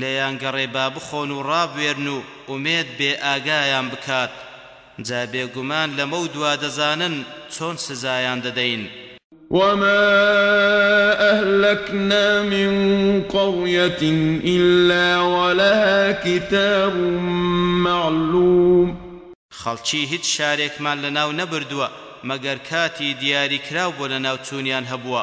لێیان گەڕێ با بخۆن و ڕابوێرن و ئومێد بێ ئاگایان بکات، جا بێگومان لەمەو دوا دەزانن چۆن سزایان دەدەین. وما اهلکنا من قریە الا ولها کتاب معلوم. خەڵکی هیچ شارێکمان لەناو نەبردووە مەگەر کاتی دیاری کراو بۆ لەناوچوونیان هەبووە.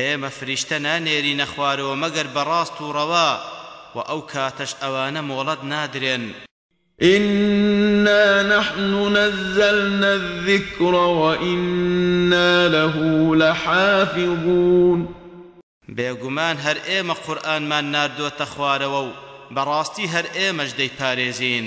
ئێمە فریشتە نانێرینە خوارەوە مەگەر بە ڕاست و ڕەوا، وە ئەو کاتەش ئەوانە مۆڵەت نادرێن. ئینا نەحن نەزەلنا الذیکر وەئینا لەه لەحافیظون. بێگومان هەر ئێمە قورئانمان ناردۆتە خوارەوە و بەڕاستی هەر ئێمەش دەیپارێزین.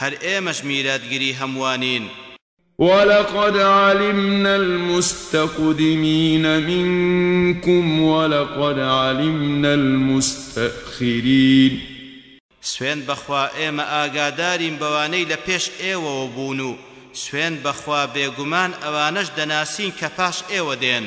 هەر ئێمەش میراتگری هەمووانین. ولقد علمنا المستقدمین منکم ولقد علمنا المستاخرین. سوێند بەخوا ئێمە ئاگادارین بەوانەی لە پێش ئێوەوە بوون و سوێند بەخوا بێگومان ئەوانەش دەناسین کە پاش ئێوە دێن.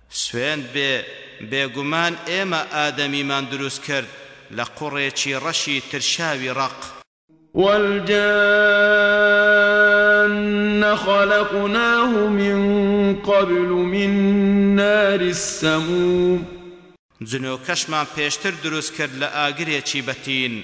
سوێند بێ بێگومان ئێمە ئادەمیمان دروست کرد لە قوڕێکی ڕەشی ترشاوی ڕەق. والجان خلقناه من قبل من نار السموم. جنۆکەشمان پێشتر دروست کرد لە ئاگرێکی بەتین.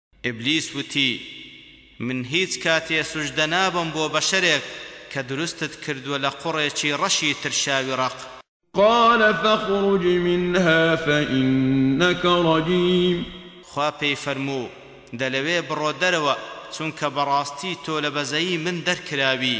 ئیبلیس وتی، من هیچ کاتێ سوژدە نابەم بۆ بەشەرێک کە دروستت کردووە لە قوڕێکی ڕەشی ترشاوی ڕەق. قال فاخرج منها فانک رجیم. خوا پێی فەرموو، دەلەوێ بڕۆ دەرەوە، چونکە بەڕاستی تۆ لە بەزەیی من دەرکراوی.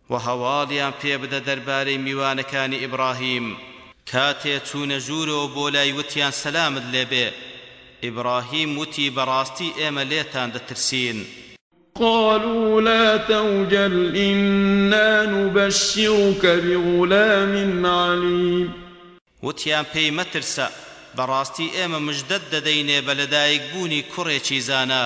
وە هەواڵیان پێ بدە دەربارەی میوانەکانی ئیبڕاهیم، کاتێ چوونە ژوورەوە بۆ لای وتیان سەلامت لێبێ، ئیبڕاهیم وتی بەڕاستی ئێمە لێتان دەترسین. قالوا لا توجل ئینا نبشرک بغلام علیم. وتیان پێی مەترسە، بەڕاستی ئێمە مژدەت دەدەینێ بە لەدایکبوونی کوڕێکی زانا.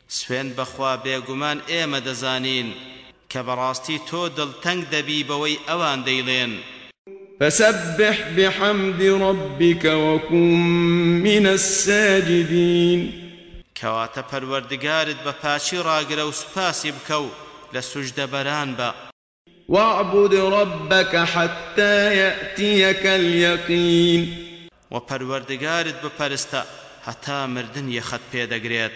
سوێند بەخوا بێگومان ئێمە دەزانین کە بەڕاستی تۆ دڵتەنگ دەبی بەوەی ئەوان دەیڵێن. فسبح بحمد ربک وکن من الساجدین. کەواتە پەروەردگارت بە پاکی ڕاگرە و سوپاسی بکە و لە سوجدەبەران بە. واعبد ربک حتی یاتیک الیقین. و پەروەردگارت بپەرستە هەتا مردن یەخەت پێدەگرێت.